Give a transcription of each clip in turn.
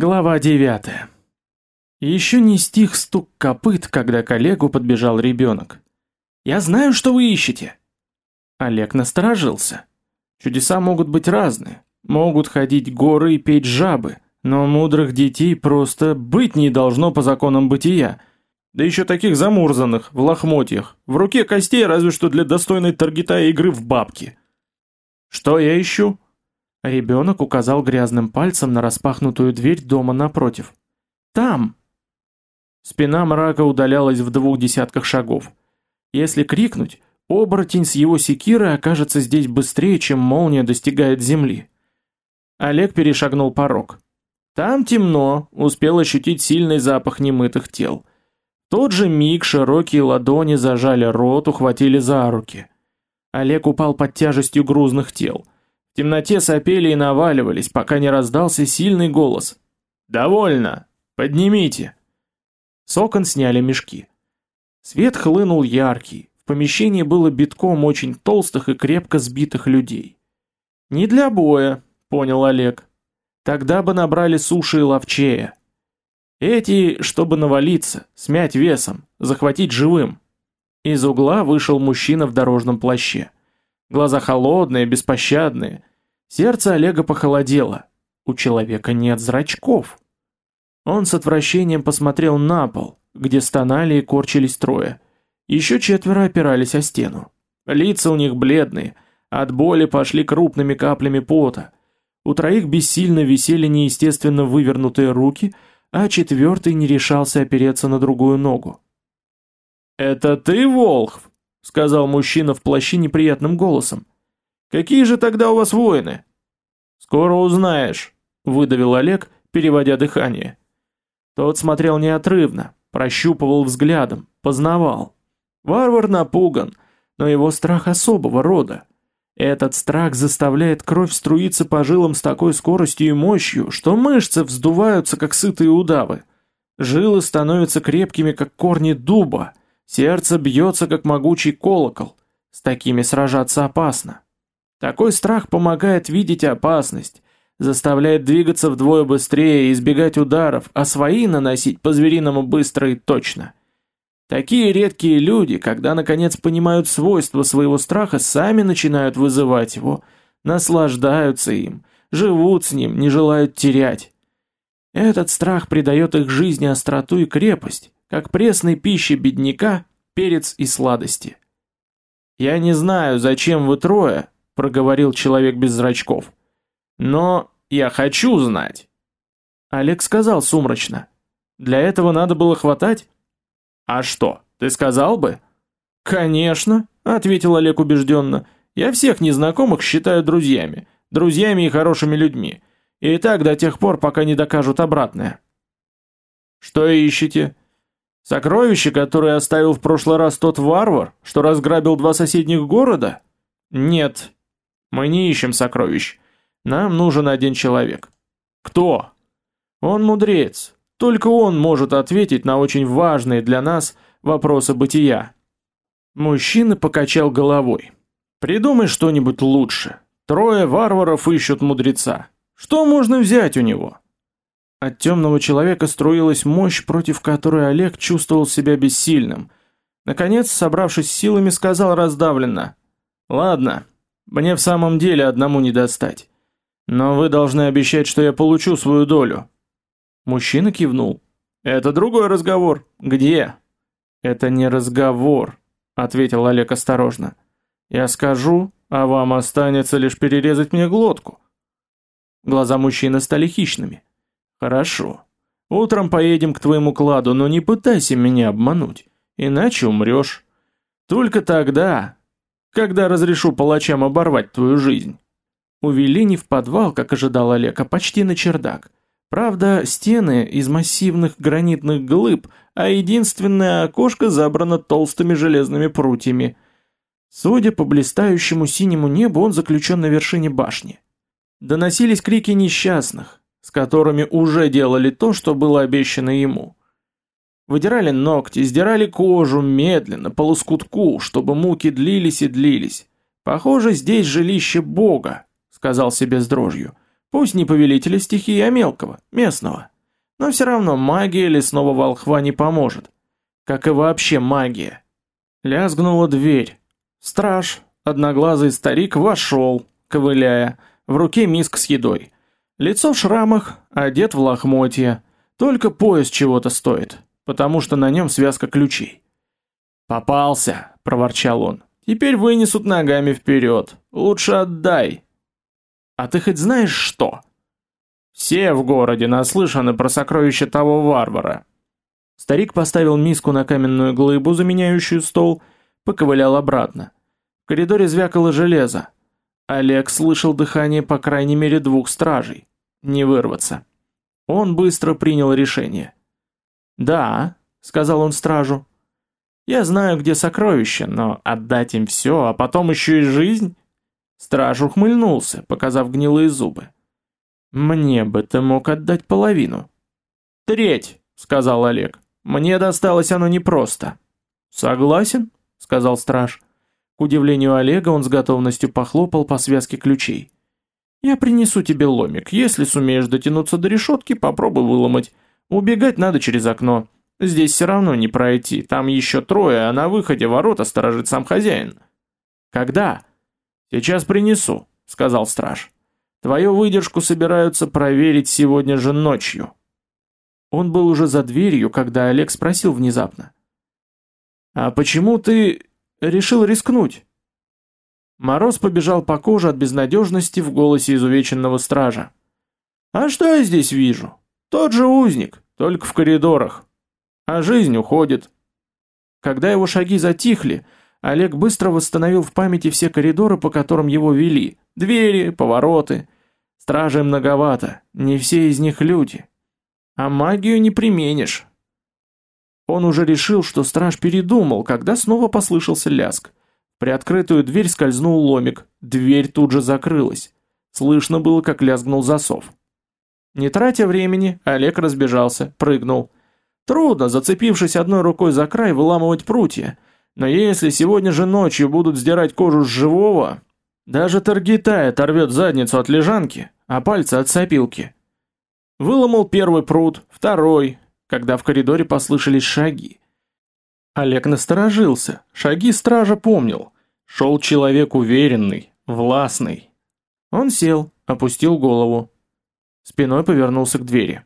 Глава 9. Еще не стих стук копыт, когда к Олегу подбежал ребенок. «Я знаю, что вы ищете!» Олег насторожился. Чудеса могут быть разные. Могут ходить горы и петь жабы, но мудрых детей просто быть не должно по законам бытия. Да еще таких замурзанных, в лохмотьях, в руке костей разве что для достойной таргета игры в бабки. «Что я ищу?» Ребенок указал грязным пальцем на распахнутую дверь дома напротив. «Там!» Спина мрака удалялась в двух десятках шагов. Если крикнуть, оборотень с его секирой окажется здесь быстрее, чем молния достигает земли. Олег перешагнул порог. Там темно, успел ощутить сильный запах немытых тел. тот же миг широкие ладони зажали рот, ухватили за руки. Олег упал под тяжестью грузных тел – темноте сопели и наваливались, пока не раздался сильный голос. «Довольно! Поднимите!» С окон сняли мешки. Свет хлынул яркий, в помещении было битком очень толстых и крепко сбитых людей. «Не для боя», — понял Олег. «Тогда бы набрали суши и ловчея. Эти, чтобы навалиться, смять весом, захватить живым». Из угла вышел мужчина в дорожном плаще. Глаза холодные, беспощадные, Сердце Олега похолодело. У человека нет зрачков. Он с отвращением посмотрел на пол, где стонали и корчились трое. Еще четверо опирались о стену. Лица у них бледные, от боли пошли крупными каплями пота. У троих бессильно висели неестественно вывернутые руки, а четвертый не решался опереться на другую ногу. «Это ты, Волхв?» — сказал мужчина в плаще неприятным голосом. Какие же тогда у вас воины? Скоро узнаешь, выдавил Олег, переводя дыхание. Тот смотрел неотрывно, прощупывал взглядом, познавал. Варвар напуган, но его страх особого рода. Этот страх заставляет кровь струиться по жилам с такой скоростью и мощью, что мышцы вздуваются, как сытые удавы. Жилы становятся крепкими, как корни дуба, сердце бьется, как могучий колокол. С такими сражаться опасно. Такой страх помогает видеть опасность, заставляет двигаться вдвое быстрее, избегать ударов, а свои наносить по-звериному быстро и точно. Такие редкие люди, когда наконец понимают свойства своего страха, сами начинают вызывать его, наслаждаются им, живут с ним, не желают терять. Этот страх придает их жизни остроту и крепость, как пресной пище бедняка, перец и сладости. Я не знаю, зачем вы трое, проговорил человек без зрачков. Но я хочу знать. Олег сказал сумрачно. Для этого надо было хватать? А что, ты сказал бы? Конечно, ответил Олег убежденно. Я всех незнакомых считаю друзьями, друзьями и хорошими людьми. И так до тех пор, пока не докажут обратное. Что ищете? Сокровище, которое оставил в прошлый раз тот варвар, что разграбил два соседних города? Нет, мы не ищем сокровищ. Нам нужен один человек. Кто? Он мудрец. Только он может ответить на очень важные для нас вопросы бытия. Мужчина покачал головой. Придумай что-нибудь лучше. Трое варваров ищут мудреца. Что можно взять у него? От темного человека струилась мощь, против которой Олег чувствовал себя бессильным. Наконец, собравшись силами, сказал раздавленно: "Ладно, мне в самом деле одному не достать. Но вы должны обещать, что я получу свою долю. Мужчина кивнул. Это другой разговор. Где? Это не разговор, ответил Олег осторожно. Я скажу, а вам останется лишь перерезать мне глотку. Глаза мужчины стали хищными. Хорошо. Утром поедем к твоему кладу, но не пытайся меня обмануть, иначе умрешь. Только тогда, когда разрешу палачам оборвать твою жизнь. Увели не в подвал, как ожидал Олег, а почти на чердак. Правда, стены из массивных гранитных глыб, а единственное окошко забрано толстыми железными прутьями. Судя по блистающему синему небу, он заключен на вершине башни. Доносились крики несчастных, с которыми уже делали то, что было обещано ему. Выдирали ногти, сдирали кожу медленно, по лоскутку, чтобы муки длились и длились. Похоже, здесь жилище Бога, сказал себе с дрожью. Пусть не повелителя стихии, а мелкого, местного. Но все равно магия лесного волхва не поможет. Как и вообще магия. Лязгнула дверь. Страж, одноглазый старик, вошел, ковыляя, в руке миск с едой. Лицо в шрамах, одет в лохмотья. Только пояс чего-то стоит, потому что на нем связка ключей. «Попался!» – проворчал он. «Теперь вынесут ногами вперед. Лучше отдай!» «А ты хоть знаешь что?» «Все в городе наслышаны про сокровище того варвара». Старик поставил миску на каменную глыбу, заменяющую стол, поковылял обратно. В коридоре звякало железо. Олег слышал дыхание по крайней мере двух стражей. Не вырваться. Он быстро принял решение. «Да», — сказал он стражу, — «я знаю, где сокровища, но отдать им все, а потом еще и жизнь?» Страж ухмыльнулся, показав гнилые зубы. «Мне бы ты мог отдать половину». «Треть», — сказал Олег. «Мне досталось оно непросто». «Согласен», — сказал страж. К удивлению Олега он с готовностью похлопал по связке ключей. Я принесу тебе ломик. Если сумеешь дотянуться до решетки, попробуй выломать. Убегать надо через окно. Здесь все равно не пройти. Там еще трое, а на выходе ворота сторожит сам хозяин. Когда? Сейчас принесу, сказал страж. Твою выдержку собираются проверить сегодня же ночью. Он был уже за дверью, когда Олег спросил внезапно. «А почему ты решил рискнуть?» Мороз побежал по коже от безнадежности в голосе изувеченного стража. «А что я здесь вижу? Тот же узник, только в коридорах. А жизнь уходит». Когда его шаги затихли, Олег быстро восстановил в памяти все коридоры, по которым его вели. Двери, повороты. Стражей многовато, не все из них люди. А магию не применишь. Он уже решил, что страж передумал, когда снова послышался ляск. При открытую дверь скользнул ломик, дверь тут же закрылась. Слышно было, как лязгнул засов. Не тратя времени, Олег разбежался, прыгнул. Трудно, зацепившись одной рукой за край, выламывать прутья. Но если сегодня же ночью будут сдирать кожу с живого, даже Таргитай оторвет задницу от лежанки, а пальцы от сопилки. Выломал первый прут, второй, когда в коридоре послышались шаги. Олег насторожился, шаги стража помнил. Шел человек уверенный, властный. Он сел, опустил голову. Спиной повернулся к двери.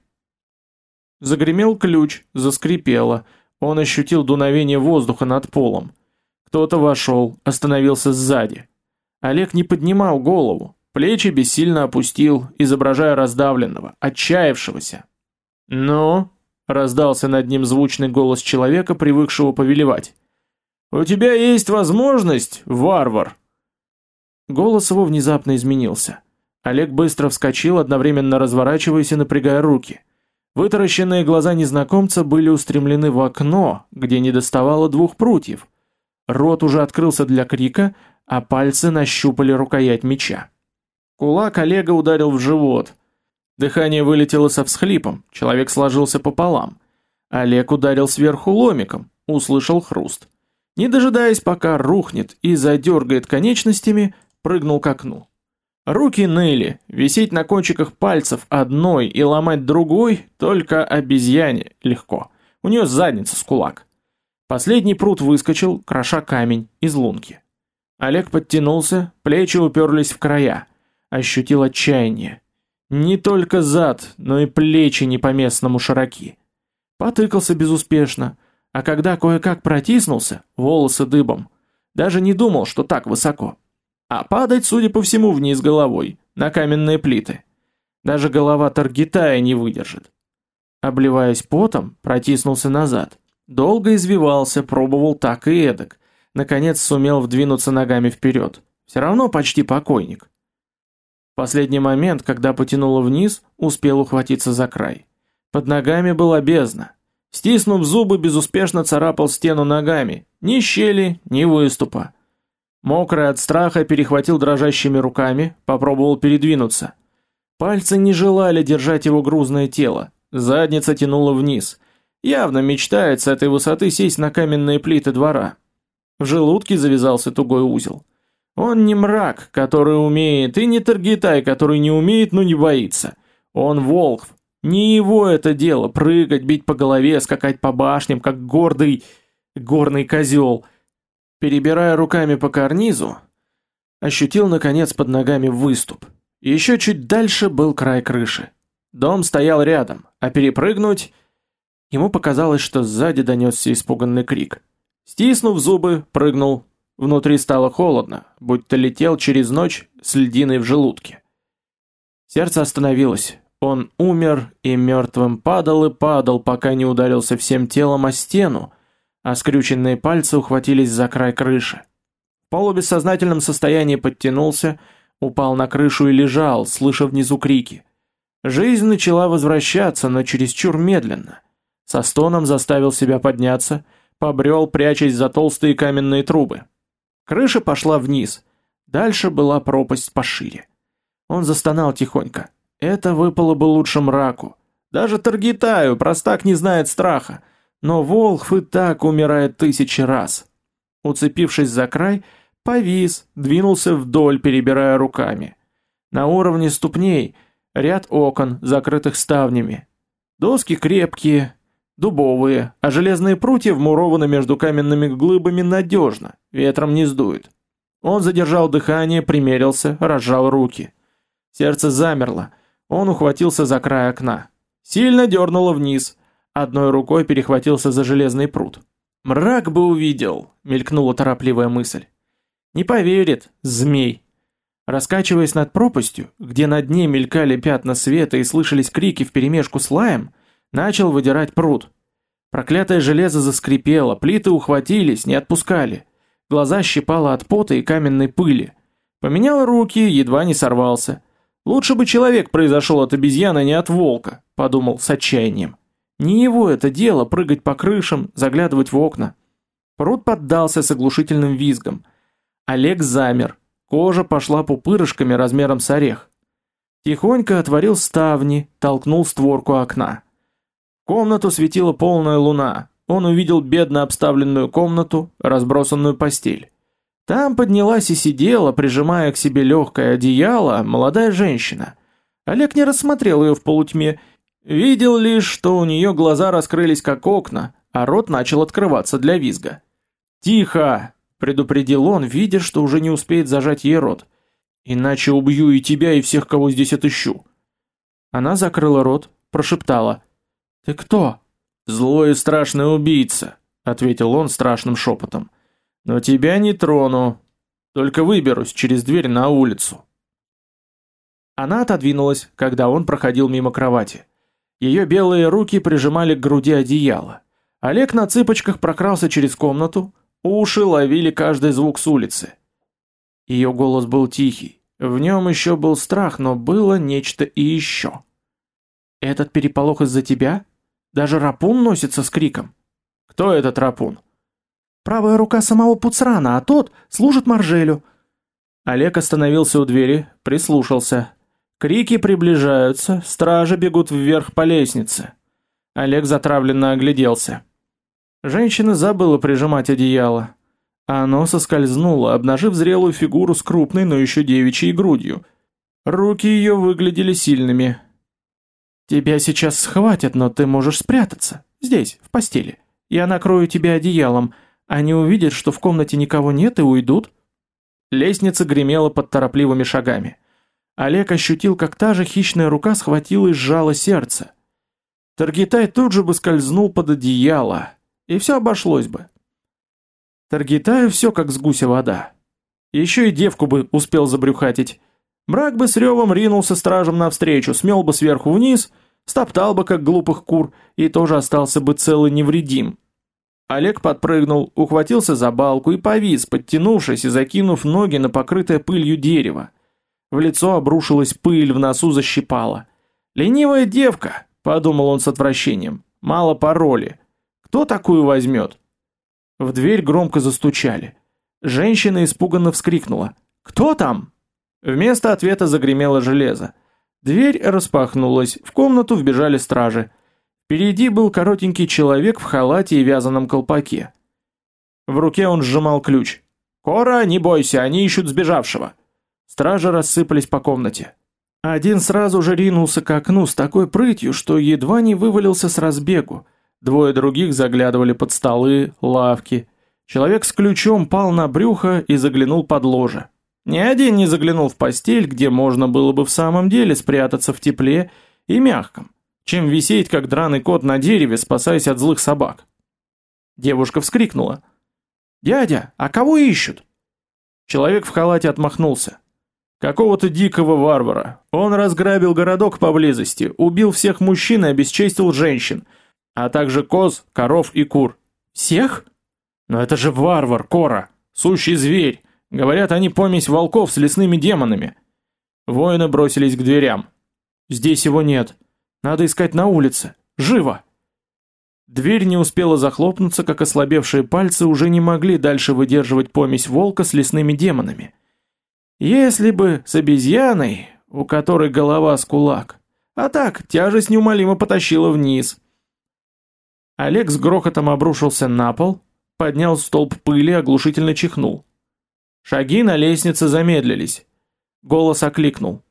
Загремел ключ, заскрипело. Он ощутил дуновение воздуха над полом. Кто-то вошел, остановился сзади. Олег не поднимал голову, плечи бессильно опустил, изображая раздавленного, отчаявшегося. «Ну?» раздался над ним звучный голос человека, привыкшего повелевать. У тебя есть возможность, варвар. Голос его внезапно изменился. Олег быстро вскочил, одновременно разворачиваясь и напрягая руки. Вытаращенные глаза незнакомца были устремлены в окно, где не доставало двух прутьев. Рот уже открылся для крика, а пальцы нащупали рукоять меча. Кулак Олега ударил в живот. Дыхание вылетело со всхлипом, человек сложился пополам. Олег ударил сверху ломиком, услышал хруст. Не дожидаясь, пока рухнет и задергает конечностями, прыгнул к окну. Руки ныли, висеть на кончиках пальцев одной и ломать другой только обезьяне легко. У нее задница с кулак. Последний прут выскочил, кроша камень из лунки. Олег подтянулся, плечи уперлись в края. Ощутил отчаяние. Не только зад, но и плечи не по-местному широки. Потыкался безуспешно, а когда кое-как протиснулся, волосы дыбом. Даже не думал, что так высоко. А падать, судя по всему, вниз головой, на каменные плиты. Даже голова Таргитая не выдержит. Обливаясь потом, протиснулся назад. Долго извивался, пробовал так и эдак. Наконец сумел вдвинуться ногами вперед. Все равно почти покойник последний момент, когда потянуло вниз, успел ухватиться за край. Под ногами была бездна. Стиснув зубы, безуспешно царапал стену ногами. Ни щели, ни выступа. Мокрый от страха перехватил дрожащими руками, попробовал передвинуться. Пальцы не желали держать его грузное тело. Задница тянула вниз. Явно мечтает с этой высоты сесть на каменные плиты двора. В желудке завязался тугой узел. Он не мрак, который умеет, и не Таргитай, который не умеет, но не боится. Он волк. Не его это дело прыгать, бить по голове, скакать по башням, как гордый горный козел. Перебирая руками по карнизу, ощутил наконец под ногами выступ. Еще чуть дальше был край крыши. Дом стоял рядом, а перепрыгнуть... Ему показалось, что сзади донесся испуганный крик. Стиснув зубы, прыгнул. Внутри стало холодно, будто летел через ночь с льдиной в желудке. Сердце остановилось. Он умер и мертвым падал и падал, пока не ударился всем телом о стену, а скрюченные пальцы ухватились за край крыши. В полубессознательном состоянии подтянулся, упал на крышу и лежал, слыша внизу крики. Жизнь начала возвращаться, но чересчур медленно. Со стоном заставил себя подняться, побрел, прячась за толстые каменные трубы. Крыша пошла вниз. Дальше была пропасть пошире. Он застонал тихонько. Это выпало бы лучше мраку. Даже Таргитаю, простак не знает страха. Но Волхв и так умирает тысячи раз. Уцепившись за край, повис, двинулся вдоль, перебирая руками. На уровне ступней ряд окон, закрытых ставнями. Доски крепкие, дубовые, а железные прутья вмурованы между каменными глыбами надежно, ветром не сдует. Он задержал дыхание, примерился, разжал руки. Сердце замерло. Он ухватился за край окна. Сильно дернуло вниз. Одной рукой перехватился за железный прут. «Мрак бы увидел», — мелькнула торопливая мысль. «Не поверит, змей». Раскачиваясь над пропастью, где на дне мелькали пятна света и слышались крики вперемешку с лаем, начал выдирать прут. Проклятое железо заскрипело, плиты ухватились, не отпускали. Глаза щипало от пота и каменной пыли. Поменял руки, едва не сорвался. Лучше бы человек произошел от обезьяны, а не от волка, подумал с отчаянием. Не его это дело прыгать по крышам, заглядывать в окна. Прут поддался с оглушительным визгом. Олег замер. Кожа пошла пупырышками размером с орех. Тихонько отворил ставни, толкнул створку окна. В комнату светила полная луна. Он увидел бедно обставленную комнату, разбросанную постель. Там поднялась и сидела, прижимая к себе легкое одеяло, молодая женщина. Олег не рассмотрел ее в полутьме, видел лишь, что у нее глаза раскрылись как окна, а рот начал открываться для визга. «Тихо!» – предупредил он, видя, что уже не успеет зажать ей рот. «Иначе убью и тебя, и всех, кого здесь отыщу». Она закрыла рот, прошептала. «Ты кто?» «Злой и страшный убийца», — ответил он страшным шепотом. Но тебя не трону. Только выберусь через дверь на улицу. Она отодвинулась, когда он проходил мимо кровати. Ее белые руки прижимали к груди одеяло. Олег на цыпочках прокрался через комнату, уши ловили каждый звук с улицы. Ее голос был тихий, в нем еще был страх, но было нечто и еще. «Этот переполох из-за тебя? Даже Рапун носится с криком?» «Кто этот Рапун?» Правая рука самого Пуцрана, а тот служит Маржелю. Олег остановился у двери, прислушался. Крики приближаются, стражи бегут вверх по лестнице. Олег затравленно огляделся. Женщина забыла прижимать одеяло. Оно соскользнуло, обнажив зрелую фигуру с крупной, но еще девичьей грудью. Руки ее выглядели сильными. «Тебя сейчас схватят, но ты можешь спрятаться. Здесь, в постели. Я накрою тебя одеялом. Они увидят, что в комнате никого нет и уйдут. Лестница гремела под торопливыми шагами. Олег ощутил, как та же хищная рука схватила и сжала сердце. Таргитай тут же бы скользнул под одеяло, и все обошлось бы. Таргитаю все как с гуся вода. Еще и девку бы успел забрюхатить. Мрак бы с ревом ринулся стражем навстречу, смел бы сверху вниз, стоптал бы, как глупых кур, и тоже остался бы цел и невредим. Олег подпрыгнул, ухватился за балку и повис, подтянувшись и закинув ноги на покрытое пылью дерево. В лицо обрушилась пыль, в носу защипала. «Ленивая девка!» — подумал он с отвращением. «Мало пароли. Кто такую возьмет?» В дверь громко застучали. Женщина испуганно вскрикнула. «Кто там?» Вместо ответа загремело железо. Дверь распахнулась, в комнату вбежали стражи. Впереди был коротенький человек в халате и вязаном колпаке. В руке он сжимал ключ. «Кора, не бойся, они ищут сбежавшего!» Стражи рассыпались по комнате. Один сразу же ринулся к окну с такой прытью, что едва не вывалился с разбегу. Двое других заглядывали под столы, лавки. Человек с ключом пал на брюхо и заглянул под ложе. Ни один не заглянул в постель, где можно было бы в самом деле спрятаться в тепле и мягком, чем висеть, как драный кот на дереве, спасаясь от злых собак. Девушка вскрикнула. «Дядя, а кого ищут?» Человек в халате отмахнулся. Какого-то дикого варвара. Он разграбил городок поблизости, убил всех мужчин и обесчестил женщин, а также коз, коров и кур. Всех? Но это же варвар, Кора, сущий зверь. Говорят, они помесь волков с лесными демонами. Воины бросились к дверям. Здесь его нет. Надо искать на улице. Живо! Дверь не успела захлопнуться, как ослабевшие пальцы уже не могли дальше выдерживать помесь волка с лесными демонами. Если бы с обезьяной, у которой голова с кулак. А так, тяжесть неумолимо потащила вниз. Олег с грохотом обрушился на пол, поднял столб пыли, оглушительно чихнул. Шаги на лестнице замедлились. Голос окликнул.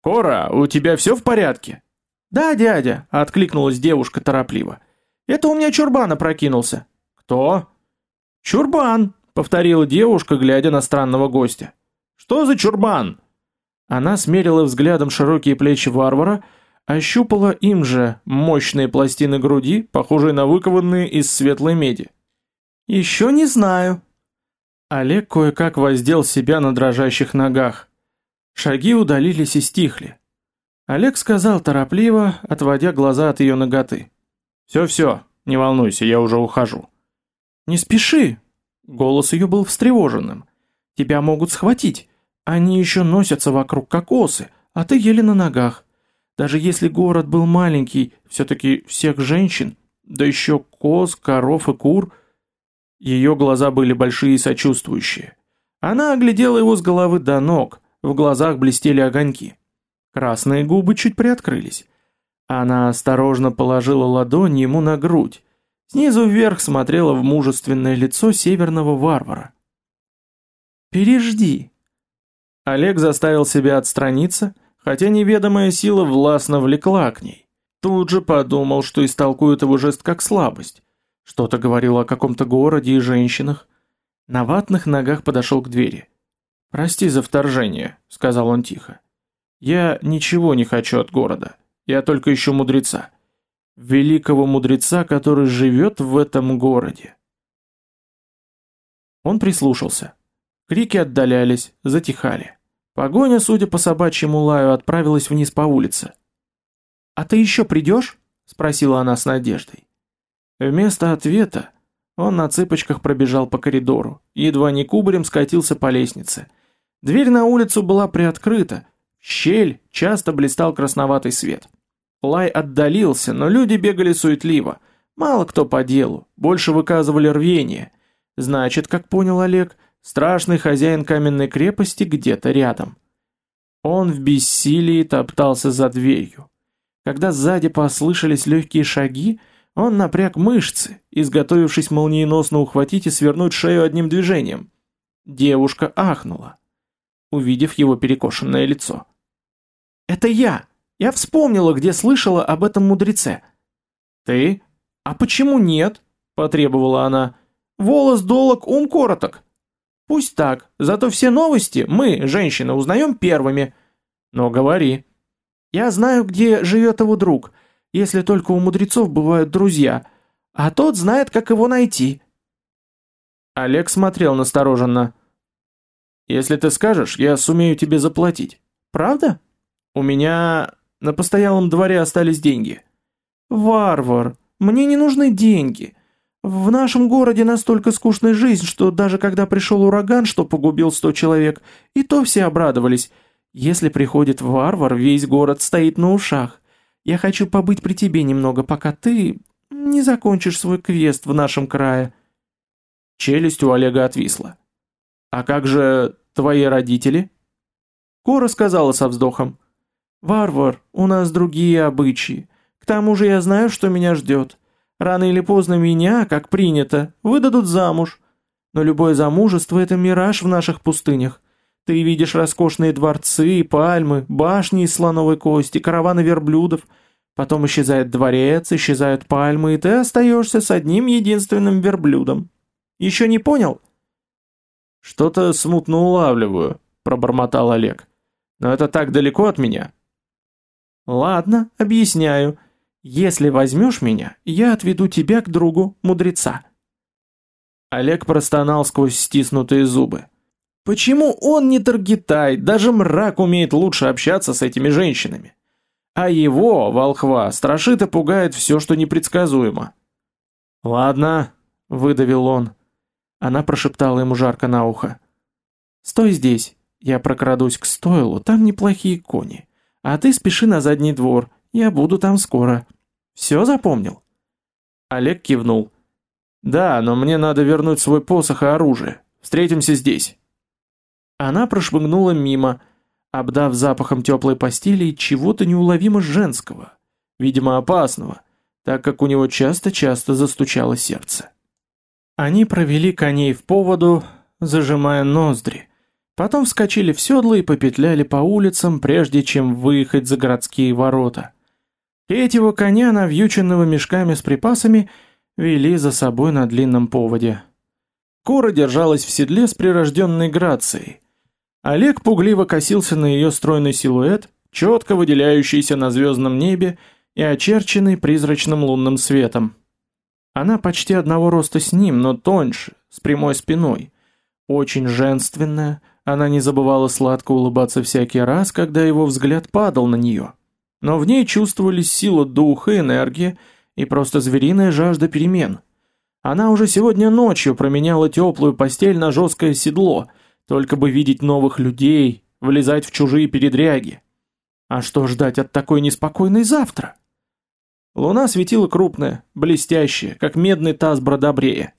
«Кора, у тебя все в порядке?» «Да, дядя», — откликнулась девушка торопливо. «Это у меня чурбан опрокинулся». «Кто?» «Чурбан», — повторила девушка, глядя на странного гостя. Что за чурбан? Она смерила взглядом широкие плечи варвара, ощупала им же мощные пластины груди, похожие на выкованные из светлой меди. Еще не знаю. Олег кое-как воздел себя на дрожащих ногах. Шаги удалились и стихли. Олег сказал торопливо, отводя глаза от ее ноготы. «Все-все, не волнуйся, я уже ухожу». «Не спеши!» Голос ее был встревоженным. Тебя могут схватить. Они еще носятся вокруг кокосы, а ты еле на ногах. Даже если город был маленький, все-таки всех женщин, да еще коз, коров и кур. Ее глаза были большие и сочувствующие. Она оглядела его с головы до ног, в глазах блестели огоньки. Красные губы чуть приоткрылись. Она осторожно положила ладонь ему на грудь. Снизу вверх смотрела в мужественное лицо северного варвара. Пережди. Олег заставил себя отстраниться, хотя неведомая сила властно влекла к ней. Тут же подумал, что истолкует его жест как слабость. Что-то говорил о каком-то городе и женщинах. На ватных ногах подошел к двери. «Прости за вторжение», — сказал он тихо. «Я ничего не хочу от города. Я только ищу мудреца. Великого мудреца, который живет в этом городе». Он прислушался. Крики отдалялись, затихали. Погоня, судя по собачьему лаю, отправилась вниз по улице. «А ты еще придешь?» — спросила она с надеждой. Вместо ответа он на цыпочках пробежал по коридору, едва не кубарем скатился по лестнице. Дверь на улицу была приоткрыта, в щель часто блистал красноватый свет. Лай отдалился, но люди бегали суетливо. Мало кто по делу, больше выказывали рвение. Значит, как понял Олег, Страшный хозяин каменной крепости где-то рядом. Он в бессилии топтался за дверью. Когда сзади послышались легкие шаги, он напряг мышцы, изготовившись молниеносно ухватить и свернуть шею одним движением. Девушка ахнула, увидев его перекошенное лицо. «Это я! Я вспомнила, где слышала об этом мудреце!» «Ты? А почему нет?» – потребовала она. «Волос долог, ум короток!» Пусть так, зато все новости мы, женщины, узнаем первыми. Но говори. Я знаю, где живет его друг, если только у мудрецов бывают друзья, а тот знает, как его найти. Олег смотрел настороженно. Если ты скажешь, я сумею тебе заплатить. Правда? У меня на постоялом дворе остались деньги. Варвар, мне не нужны деньги. В нашем городе настолько скучная жизнь, что даже когда пришел ураган, что погубил сто человек, и то все обрадовались. Если приходит варвар, весь город стоит на ушах. Я хочу побыть при тебе немного, пока ты не закончишь свой квест в нашем крае». Челюсть у Олега отвисла. «А как же твои родители?» Кора сказала со вздохом. «Варвар, у нас другие обычаи. К тому же я знаю, что меня ждет. Рано или поздно меня, как принято, выдадут замуж. Но любое замужество – это мираж в наших пустынях. Ты видишь роскошные дворцы, пальмы, башни из слоновой кости, караваны верблюдов. Потом исчезает дворец, исчезают пальмы, и ты остаешься с одним единственным верблюдом. Еще не понял?» «Что-то смутно улавливаю», – пробормотал Олег. «Но это так далеко от меня». «Ладно, объясняю. Если возьмешь меня, я отведу тебя к другу, мудреца». Олег простонал сквозь стиснутые зубы. Почему он не Таргитай, даже мрак умеет лучше общаться с этими женщинами? А его, волхва, страшит и пугает все, что непредсказуемо. «Ладно», — выдавил он. Она прошептала ему жарко на ухо. «Стой здесь, я прокрадусь к стойлу, там неплохие кони. А ты спеши на задний двор, я буду там скоро. Все запомнил?» Олег кивнул. «Да, но мне надо вернуть свой посох и оружие. Встретимся здесь». Она прошмыгнула мимо, обдав запахом теплой постели и чего-то неуловимо женского, видимо опасного, так как у него часто-часто застучало сердце. Они провели коней в поводу, зажимая ноздри, потом вскочили в седло и попетляли по улицам, прежде чем выехать за городские ворота. Третьего коня, навьюченного мешками с припасами, вели за собой на длинном поводе. Кора держалась в седле с прирожденной грацией, Олег пугливо косился на ее стройный силуэт, четко выделяющийся на звездном небе и очерченный призрачным лунным светом. Она почти одного роста с ним, но тоньше, с прямой спиной. Очень женственная, она не забывала сладко улыбаться всякий раз, когда его взгляд падал на нее. Но в ней чувствовались сила духа, энергия и просто звериная жажда перемен. Она уже сегодня ночью променяла теплую постель на жесткое седло — только бы видеть новых людей, влезать в чужие передряги. А что ждать от такой неспокойной завтра? Луна светила крупная, блестящая, как медный таз бродобрея.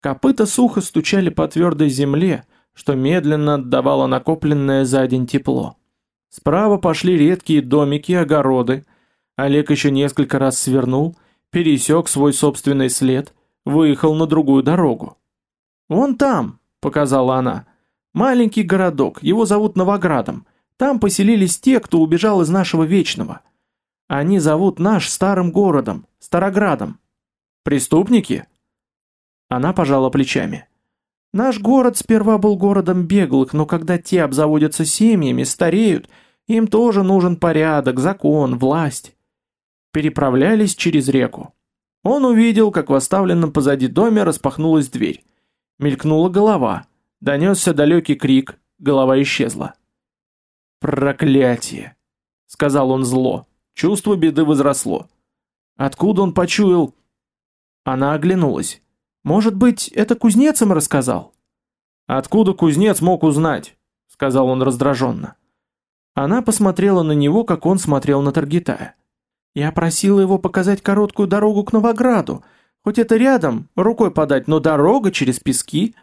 Копыта сухо стучали по твердой земле, что медленно отдавало накопленное за день тепло. Справа пошли редкие домики, огороды. Олег еще несколько раз свернул, пересек свой собственный след, выехал на другую дорогу. «Вон там», — показала она, Маленький городок, его зовут Новоградом. Там поселились те, кто убежал из нашего Вечного. Они зовут наш старым городом, Староградом. Преступники? Она пожала плечами. Наш город сперва был городом беглых, но когда те обзаводятся семьями, стареют, им тоже нужен порядок, закон, власть. Переправлялись через реку. Он увидел, как в оставленном позади доме распахнулась дверь. Мелькнула голова. Донесся далекий крик, голова исчезла. «Проклятие!» — сказал он зло. Чувство беды возросло. Откуда он почуял? Она оглянулась. «Может быть, это кузнец им рассказал?» «Откуда кузнец мог узнать?» — сказал он раздраженно. Она посмотрела на него, как он смотрел на Таргитая. «Я просила его показать короткую дорогу к Новограду. Хоть это рядом, рукой подать, но дорога через пески...»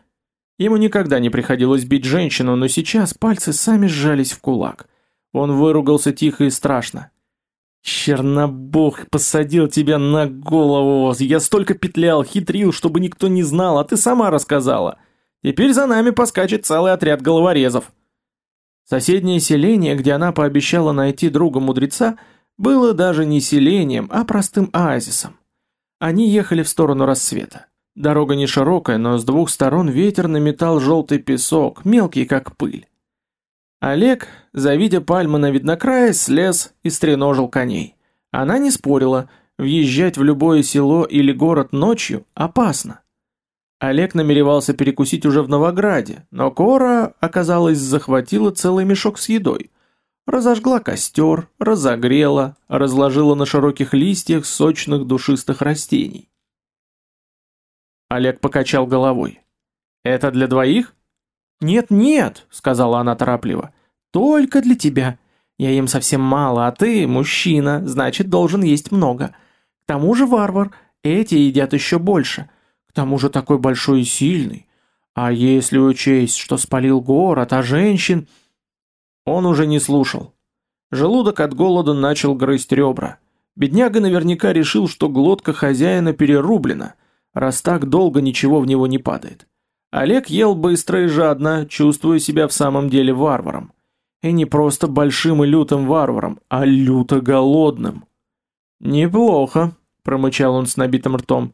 Ему никогда не приходилось бить женщину, но сейчас пальцы сами сжались в кулак. Он выругался тихо и страшно. «Чернобог посадил тебя на голову! Я столько петлял, хитрил, чтобы никто не знал, а ты сама рассказала. Теперь за нами поскачет целый отряд головорезов». Соседнее селение, где она пообещала найти друга-мудреца, было даже не селением, а простым оазисом. Они ехали в сторону рассвета. Дорога не широкая, но с двух сторон ветер наметал желтый песок, мелкий как пыль. Олег, завидя пальмы на виднокрае, слез и стреножил коней. Она не спорила, въезжать в любое село или город ночью опасно. Олег намеревался перекусить уже в Новограде, но Кора, оказалось, захватила целый мешок с едой. Разожгла костер, разогрела, разложила на широких листьях сочных душистых растений. Олег покачал головой. «Это для двоих?» «Нет-нет», — сказала она торопливо. «Только для тебя. Я ем совсем мало, а ты, мужчина, значит, должен есть много. К тому же варвар, эти едят еще больше. К тому же такой большой и сильный. А если учесть, что спалил город, а женщин...» Он уже не слушал. Желудок от голода начал грызть ребра. Бедняга наверняка решил, что глотка хозяина перерублена — раз так долго ничего в него не падает. Олег ел быстро и жадно, чувствуя себя в самом деле варваром. И не просто большим и лютым варваром, а люто голодным. «Неплохо», — промычал он с набитым ртом.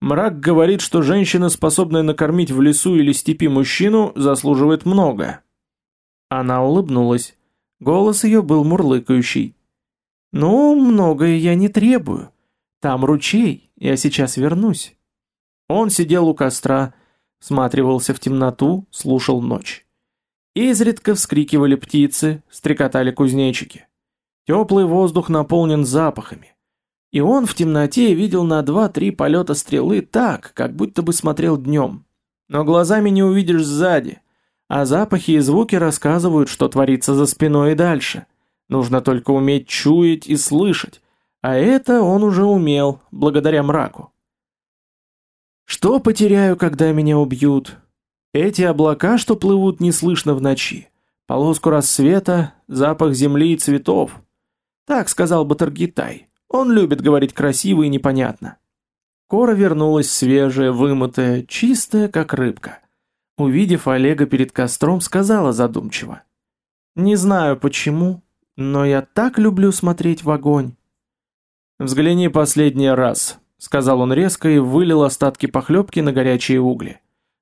«Мрак говорит, что женщина, способная накормить в лесу или степи мужчину, заслуживает многое». Она улыбнулась. Голос ее был мурлыкающий. «Ну, многое я не требую. Там ручей, я сейчас вернусь». Он сидел у костра, всматривался в темноту, слушал ночь. Изредка вскрикивали птицы, стрекотали кузнечики. Теплый воздух наполнен запахами. И он в темноте видел на два-три полета стрелы так, как будто бы смотрел днем. Но глазами не увидишь сзади. А запахи и звуки рассказывают, что творится за спиной и дальше. Нужно только уметь чуять и слышать. А это он уже умел, благодаря мраку. Что потеряю, когда меня убьют? Эти облака, что плывут неслышно в ночи. Полоску рассвета, запах земли и цветов. Так сказал бы Таргитай. Он любит говорить красиво и непонятно. Кора вернулась свежая, вымытая, чистая, как рыбка. Увидев Олега перед костром, сказала задумчиво. «Не знаю почему, но я так люблю смотреть в огонь». «Взгляни последний раз», — сказал он резко и вылил остатки похлебки на горячие угли.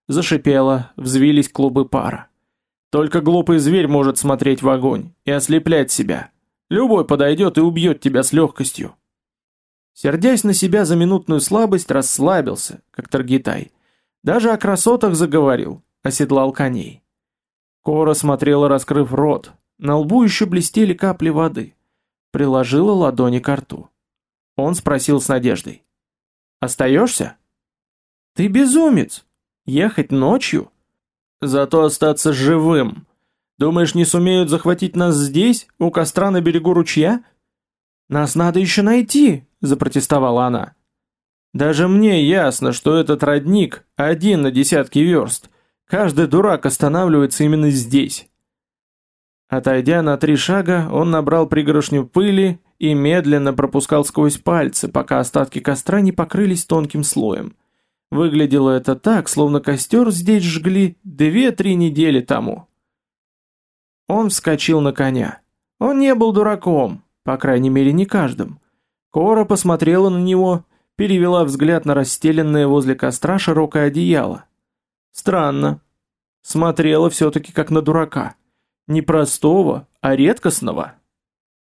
Зашипело, взвились клубы пара. «Только глупый зверь может смотреть в огонь и ослеплять себя. Любой подойдет и убьет тебя с легкостью». Сердясь на себя за минутную слабость, расслабился, как Таргитай. Даже о красотах заговорил, оседлал коней. Кора смотрела, раскрыв рот. На лбу еще блестели капли воды. Приложила ладони к рту. Он спросил с надеждой. «Остаешься?» «Ты безумец! Ехать ночью?» «Зато остаться живым. Думаешь, не сумеют захватить нас здесь, у костра на берегу ручья?» «Нас надо еще найти!» – запротестовала она. Даже мне ясно, что этот родник один на десятки верст. Каждый дурак останавливается именно здесь. Отойдя на три шага, он набрал пригоршню пыли и медленно пропускал сквозь пальцы, пока остатки костра не покрылись тонким слоем. Выглядело это так, словно костер здесь жгли две-три недели тому. Он вскочил на коня. Он не был дураком, по крайней мере не каждым. Кора посмотрела на него перевела взгляд на расстеленное возле костра широкое одеяло. Странно. Смотрела все-таки как на дурака. Не простого, а редкостного.